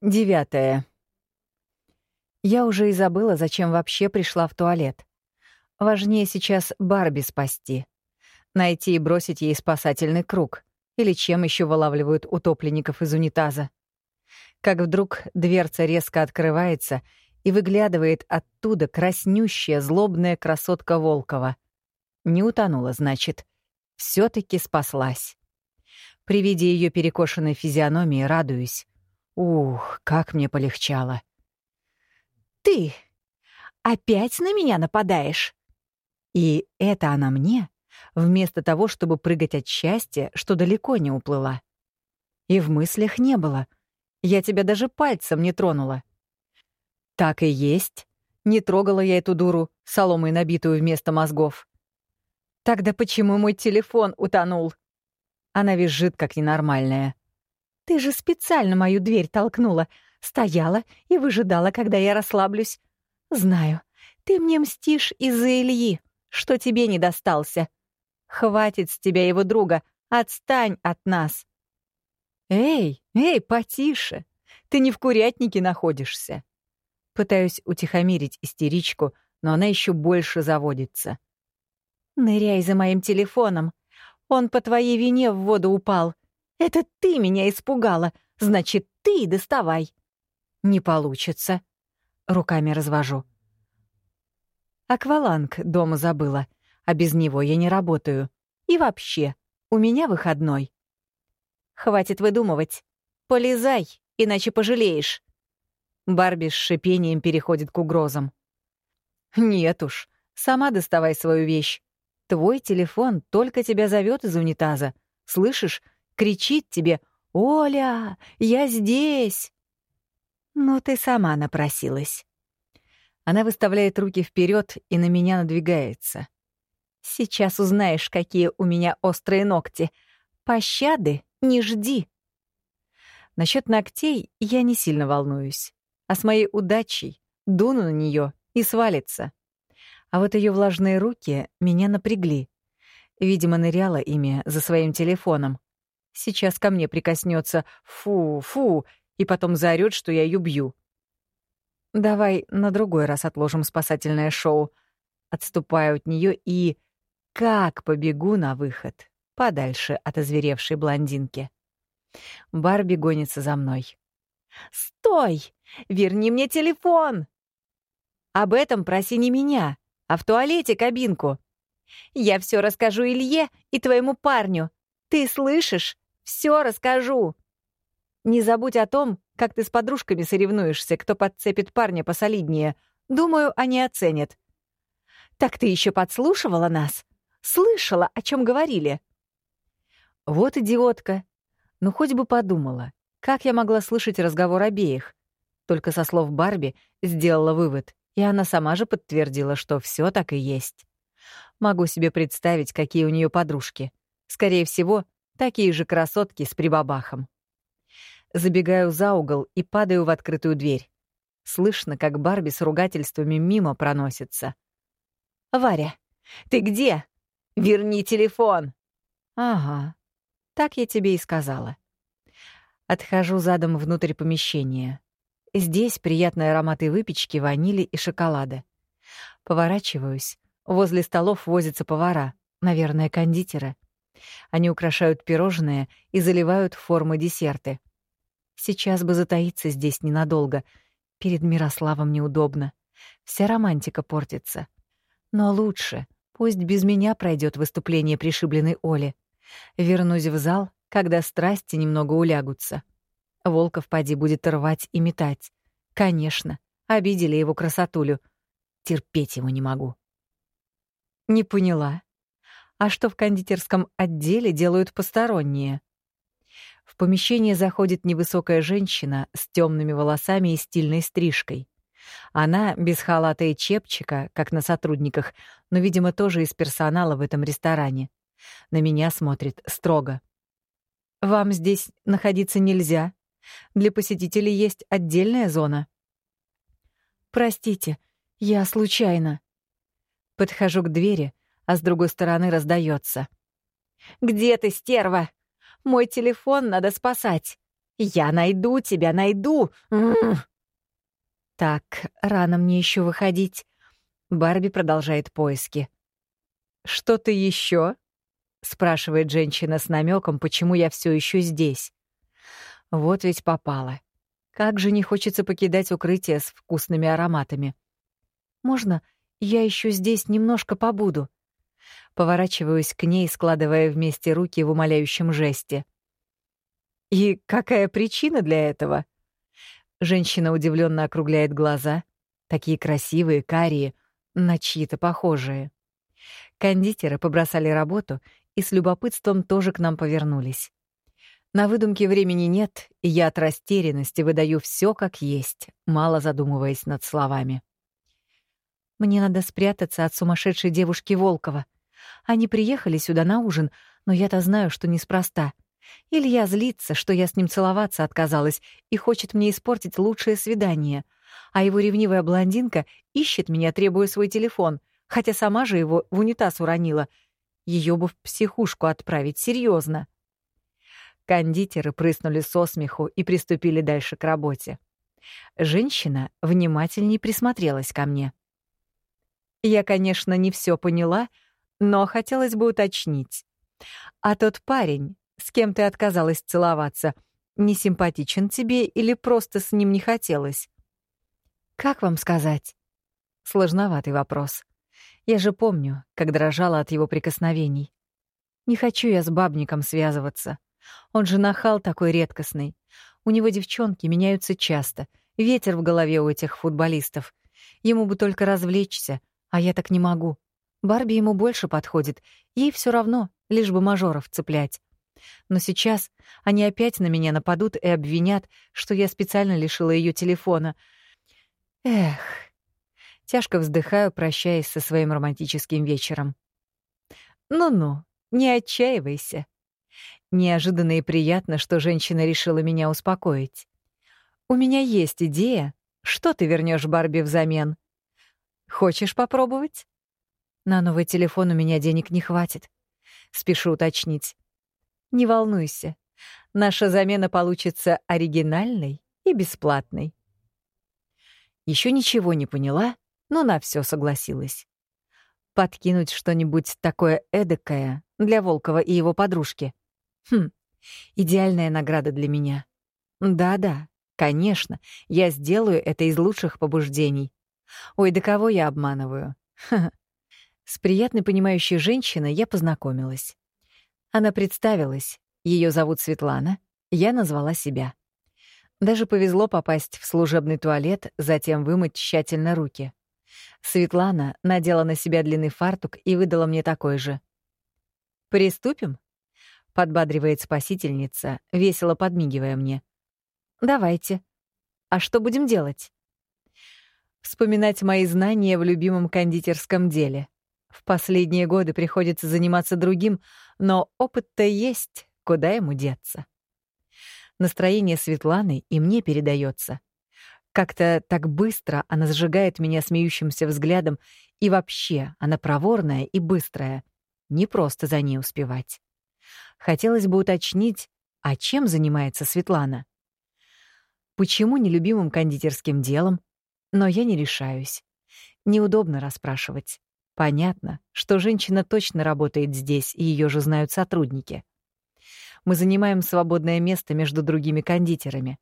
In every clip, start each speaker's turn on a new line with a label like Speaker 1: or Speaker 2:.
Speaker 1: Девятое. Я уже и забыла, зачем вообще пришла в туалет. Важнее сейчас Барби спасти. Найти и бросить ей спасательный круг. Или чем еще вылавливают утопленников из унитаза. Как вдруг дверца резко открывается, и выглядывает оттуда краснющая, злобная красотка Волкова. Не утонула, значит. все таки спаслась. При виде ее перекошенной физиономии радуюсь. Ух, как мне полегчало.
Speaker 2: «Ты опять на меня нападаешь?»
Speaker 1: И это она мне, вместо того, чтобы прыгать от счастья, что далеко не уплыла. И в мыслях не было. Я тебя даже пальцем не тронула. Так и есть. Не трогала я эту дуру, соломой набитую вместо мозгов. Тогда почему мой телефон утонул? Она визжит, как ненормальная.
Speaker 2: Ты же специально мою дверь толкнула, стояла и выжидала, когда я расслаблюсь. Знаю, ты мне мстишь из-за Ильи, что тебе не достался. Хватит с тебя его друга, отстань от нас.
Speaker 1: Эй, эй, потише. Ты не в курятнике находишься. Пытаюсь утихомирить истеричку, но она еще больше заводится.
Speaker 2: Ныряй за моим телефоном. Он по твоей вине в воду упал. Это ты меня испугала, значит, ты доставай.
Speaker 1: Не получится. Руками развожу. Акваланг дома забыла, а без него я не работаю. И вообще, у меня выходной.
Speaker 2: Хватит выдумывать. Полезай, иначе пожалеешь.
Speaker 1: Барби с шипением переходит к угрозам. Нет уж, сама доставай свою вещь. Твой телефон только тебя зовет из унитаза. Слышишь, кричит тебе «Оля, я здесь!»
Speaker 2: «Ну, ты сама напросилась».
Speaker 1: Она выставляет руки вперед и на меня надвигается.
Speaker 2: «Сейчас узнаешь, какие у меня острые ногти. Пощады не жди».
Speaker 1: Насчет ногтей я не сильно волнуюсь, а с моей удачей дуну на нее и свалится. А вот ее влажные руки меня напрягли. Видимо, ныряла ими за своим телефоном. Сейчас ко мне прикоснется «фу, фу», и потом заорёт, что я ее бью. Давай на другой раз отложим спасательное шоу. Отступаю от нее и... Как побегу на выход, подальше от озверевшей блондинки. Барби гонится за мной.
Speaker 2: «Стой! Верни мне телефон!» «Об этом проси не меня, а в туалете кабинку. Я все расскажу Илье и твоему парню. Ты слышишь? Все расскажу. Не забудь о том, как ты с подружками соревнуешься, кто подцепит парня посолиднее. Думаю, они оценят. Так ты еще подслушивала нас? Слышала, о чем говорили?
Speaker 1: Вот идиотка. Ну, хоть бы подумала, как я могла слышать разговор обеих. Только со слов Барби сделала вывод, и она сама же подтвердила, что все так и есть. Могу себе представить, какие у нее подружки. Скорее всего, Такие же красотки с прибабахом. Забегаю за угол и падаю в открытую дверь. Слышно, как Барби с ругательствами мимо проносится.
Speaker 2: «Варя, ты где? Верни телефон!»
Speaker 1: «Ага, так я тебе и сказала». Отхожу задом внутрь помещения. Здесь приятные ароматы выпечки, ванили и шоколада. Поворачиваюсь. Возле столов возятся повара, наверное, кондитеры. Они украшают пирожные и заливают формы десерты. Сейчас бы затаиться здесь ненадолго. Перед Мирославом неудобно. Вся романтика портится. Но лучше, пусть без меня пройдет выступление пришибленной Оли. Вернусь в зал, когда страсти немного улягутся. Волков поди будет рвать и метать. Конечно, обидели его красотулю. Терпеть его не могу. Не поняла. А что в кондитерском отделе делают посторонние? В помещение заходит невысокая женщина с темными волосами и стильной стрижкой. Она без халата и чепчика, как на сотрудниках, но, видимо, тоже из персонала в этом ресторане. На меня смотрит строго. «Вам здесь находиться нельзя. Для посетителей есть отдельная зона». «Простите, я случайно». Подхожу к двери, а с другой стороны раздается.
Speaker 2: «Где ты, стерва? Мой телефон надо спасать. Я найду тебя, найду!
Speaker 1: Так, рано мне еще выходить. Барби продолжает поиски. «Что-то еще? спрашивает женщина с намеком, почему я все еще здесь. Вот ведь попала. Как же не хочется покидать укрытие с вкусными ароматами. Можно я еще здесь немножко побуду? Поворачиваюсь к ней, складывая вместе руки в умоляющем жесте. И какая причина для этого? Женщина удивленно округляет глаза, такие красивые, карие, на чьи-то похожие. Кондитеры побросали работу и с любопытством тоже к нам повернулись. На выдумке времени нет, и я от растерянности выдаю все как есть, мало задумываясь над словами. Мне надо спрятаться от сумасшедшей девушки Волкова. Они приехали сюда на ужин, но я-то знаю, что неспроста. Илья злится, что я с ним целоваться отказалась и хочет мне испортить лучшее свидание, а его ревнивая блондинка ищет меня, требуя свой телефон, хотя сама же его в унитаз уронила. Ее бы в психушку отправить, серьезно. Кондитеры прыснули со смеху и приступили дальше к работе. Женщина внимательней присмотрелась ко мне. Я, конечно, не все поняла, но хотелось бы уточнить. А тот парень, с кем ты отказалась целоваться, не симпатичен тебе или просто с ним не хотелось? Как вам сказать? Сложноватый вопрос. Я же помню, как дрожала от его прикосновений. Не хочу я с бабником связываться. Он же нахал такой редкостный. У него девчонки меняются часто. Ветер в голове у этих футболистов. Ему бы только развлечься, а я так не могу. Барби ему больше подходит. Ей все равно, лишь бы мажоров цеплять. Но сейчас они опять на меня нападут и обвинят, что я специально лишила ее телефона. Эх, Тяжко вздыхаю, прощаясь со своим романтическим вечером. Ну-ну, не отчаивайся. Неожиданно и приятно, что женщина решила меня успокоить. У меня есть идея, что ты вернешь Барби взамен. Хочешь попробовать? На новый телефон у меня денег не хватит. Спешу уточнить. Не волнуйся. Наша замена получится оригинальной и бесплатной. Еще ничего не поняла, но на все согласилась. Подкинуть что-нибудь такое эдакое для Волкова и его подружки. Хм, идеальная награда для меня. Да-да, конечно, я сделаю это из лучших побуждений. Ой, да кого я обманываю? С приятной понимающей женщиной я познакомилась. Она представилась. Ее зовут Светлана. Я назвала себя. Даже повезло попасть в служебный туалет, затем вымыть тщательно руки. Светлана надела на себя длинный фартук и выдала мне такой же. «Приступим?» — подбадривает спасительница, весело подмигивая мне. «Давайте. А что будем делать?» Вспоминать мои знания в любимом кондитерском деле. В последние годы приходится заниматься другим, но опыт-то есть, куда ему деться. Настроение Светланы и мне передается. Как-то так быстро она сжигает меня смеющимся взглядом, и вообще она проворная и быстрая. Не просто за ней успевать. Хотелось бы уточнить, а чем занимается Светлана? Почему нелюбимым кондитерским делом? Но я не решаюсь. Неудобно расспрашивать. Понятно, что женщина точно работает здесь, и ее же знают сотрудники. Мы занимаем свободное место между другими кондитерами.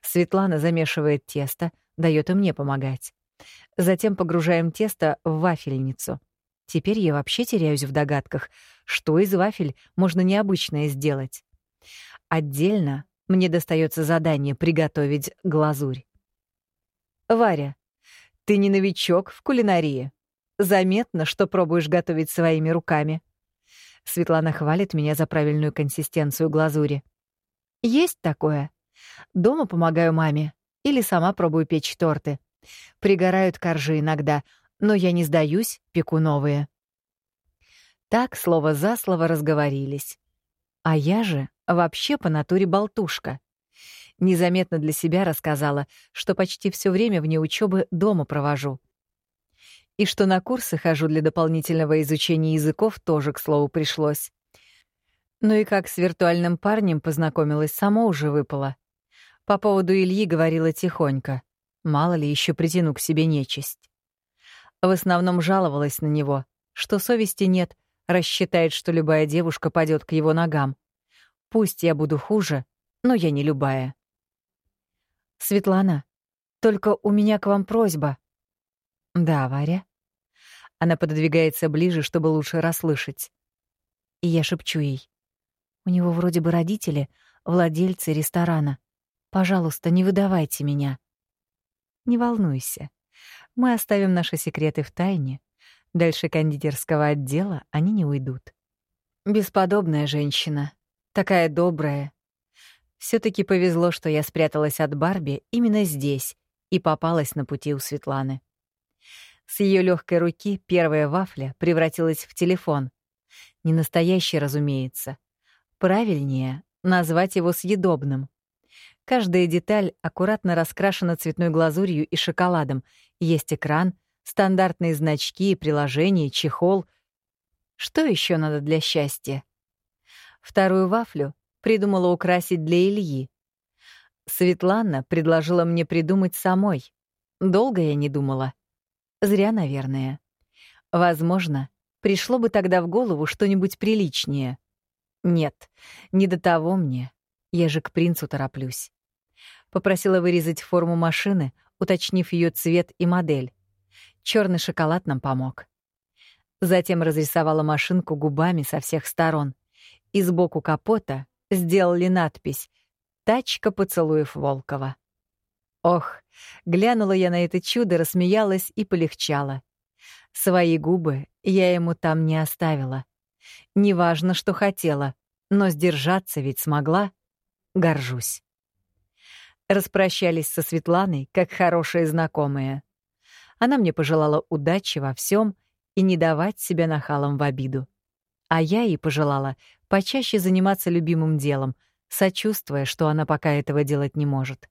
Speaker 1: Светлана замешивает тесто, дает и мне помогать. Затем погружаем тесто в вафельницу. Теперь я вообще теряюсь в догадках, что из вафель можно необычное сделать. Отдельно мне достается задание приготовить глазурь. Варя, ты не новичок в кулинарии. Заметно, что пробуешь готовить своими руками. Светлана хвалит меня за правильную консистенцию глазури. Есть такое. Дома помогаю маме или сама пробую печь торты. Пригорают коржи иногда, но я не сдаюсь, пеку новые. Так слово за слово разговорились. А я же вообще по натуре болтушка. Незаметно для себя рассказала, что почти все время вне учебы дома провожу. И что на курсы хожу для дополнительного изучения языков тоже, к слову, пришлось. Ну и как с виртуальным парнем познакомилась, само уже выпало. По поводу Ильи говорила тихонько. Мало ли еще притяну к себе нечисть. В основном жаловалась на него, что совести нет, рассчитает, что любая девушка падет к его ногам. Пусть я буду хуже, но я не любая. «Светлана, только у меня к вам просьба». «Да, Варя». Она пододвигается ближе, чтобы лучше расслышать. И я шепчу ей. «У него вроде бы родители, владельцы ресторана. Пожалуйста, не выдавайте меня». «Не волнуйся. Мы оставим наши секреты в тайне. Дальше кондитерского отдела они не уйдут». Бесподобная женщина. Такая добрая, все таки повезло, что я спряталась от Барби именно здесь и попалась на пути у Светланы. С ее легкой руки первая вафля превратилась в телефон. Не настоящий, разумеется. Правильнее назвать его съедобным. Каждая деталь аккуратно раскрашена цветной глазурью и шоколадом. Есть экран, стандартные значки, приложения, чехол. Что еще надо для счастья? Вторую вафлю придумала украсить для Ильи. Светлана предложила мне придумать самой. Долго я не думала. Зря, наверное. Возможно, пришло бы тогда в голову что-нибудь приличнее. Нет, не до того мне. Я же к принцу тороплюсь. Попросила вырезать форму машины, уточнив ее цвет и модель. Черный шоколад нам помог. Затем разрисовала машинку губами со всех сторон. И сбоку капота сделали надпись «Тачка поцелуев Волкова». Ох, глянула я на это чудо, рассмеялась и полегчала. Свои губы я ему там не оставила. Неважно, что хотела, но сдержаться ведь смогла. Горжусь. Распрощались со Светланой, как хорошие знакомые. Она мне пожелала удачи во всем и не давать себя нахалом в обиду. А я ей пожелала почаще заниматься любимым делом, сочувствуя, что она пока этого делать не может.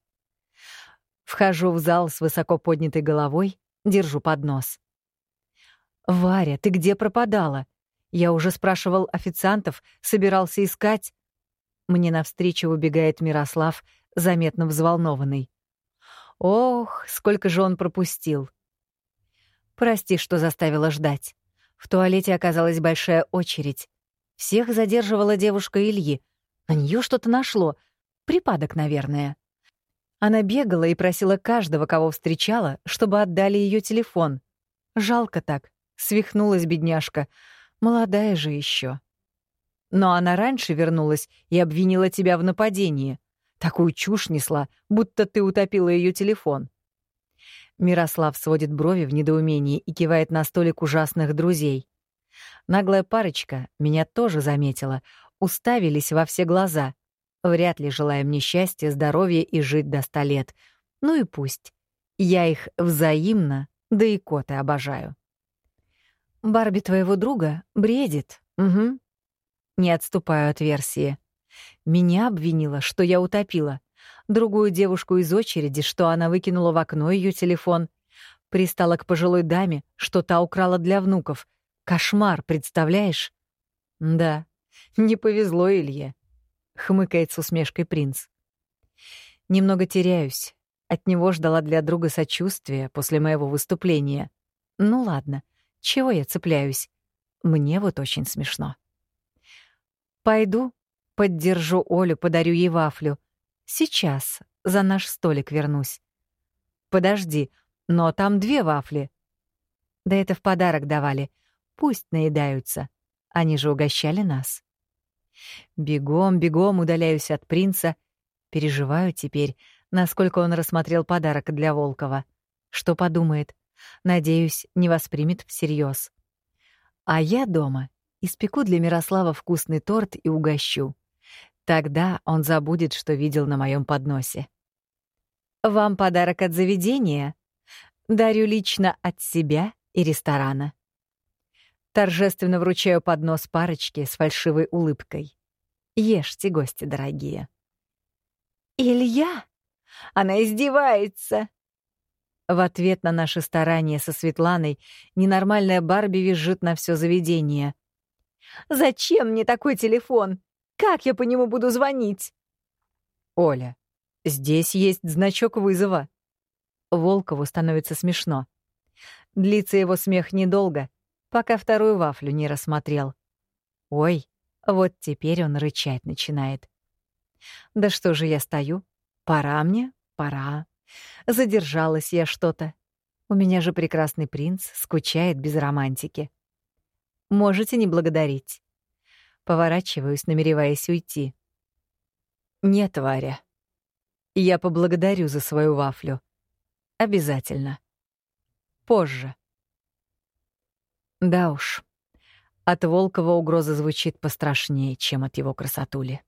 Speaker 1: Вхожу в зал с высоко поднятой головой, держу поднос. «Варя, ты где пропадала? Я уже спрашивал официантов, собирался искать...» Мне навстречу убегает Мирослав, заметно взволнованный. Ох, сколько же он пропустил. Прости, что заставила ждать. В туалете оказалась большая очередь. Всех задерживала девушка Ильи. На нее что-то нашло. Припадок, наверное. Она бегала и просила каждого, кого встречала, чтобы отдали ее телефон. Жалко так. Свихнулась бедняжка. Молодая же еще. Но она раньше вернулась и обвинила тебя в нападении. Такую чушь несла, будто ты утопила ее телефон. Мирослав сводит брови в недоумении и кивает на столик ужасных друзей. Наглая парочка меня тоже заметила, уставились во все глаза. Вряд ли желая мне счастья, здоровья и жить до ста лет. Ну и пусть. Я их взаимно, да и коты обожаю. Барби твоего друга бредит. Угу. Не отступаю от версии. Меня обвинила, что я утопила. Другую девушку из очереди, что она выкинула в окно ее телефон. Пристала к пожилой даме, что та украла для внуков. Кошмар, представляешь? Да, не повезло Илье, хмыкает с усмешкой принц. Немного теряюсь. От него ждала для друга сочувствия после моего выступления. Ну ладно, чего я цепляюсь? Мне вот очень смешно. Пойду, поддержу Олю, подарю ей вафлю. Сейчас за наш столик вернусь. Подожди, но там две вафли. Да это в подарок давали. Пусть наедаются. Они же угощали нас. Бегом, бегом удаляюсь от принца. Переживаю теперь, насколько он рассмотрел подарок для Волкова. Что подумает? Надеюсь, не воспримет всерьез. А я дома испеку для Мирослава вкусный торт и угощу. Тогда он забудет, что видел на моем подносе. Вам подарок от заведения. Дарю лично от себя и ресторана. Торжественно вручаю поднос парочке с фальшивой улыбкой. Ешьте, гости дорогие. «Илья! Она издевается!» В ответ на наши старания со Светланой ненормальная Барби визжит на все заведение. «Зачем мне такой телефон? Как я по нему буду звонить?» «Оля, Здесь есть значок вызова. Волкову становится смешно. Длится его смех недолго, пока вторую вафлю не рассмотрел. Ой, вот теперь он рычать начинает. Да что же я стою? Пора мне, пора. Задержалась я что-то. У меня же прекрасный принц скучает без романтики. Можете не благодарить. Поворачиваюсь, намереваясь уйти. Нет, Варя. Я поблагодарю за свою вафлю. Обязательно. Позже. Да уж. От Волкова угроза звучит пострашнее, чем от его красотули.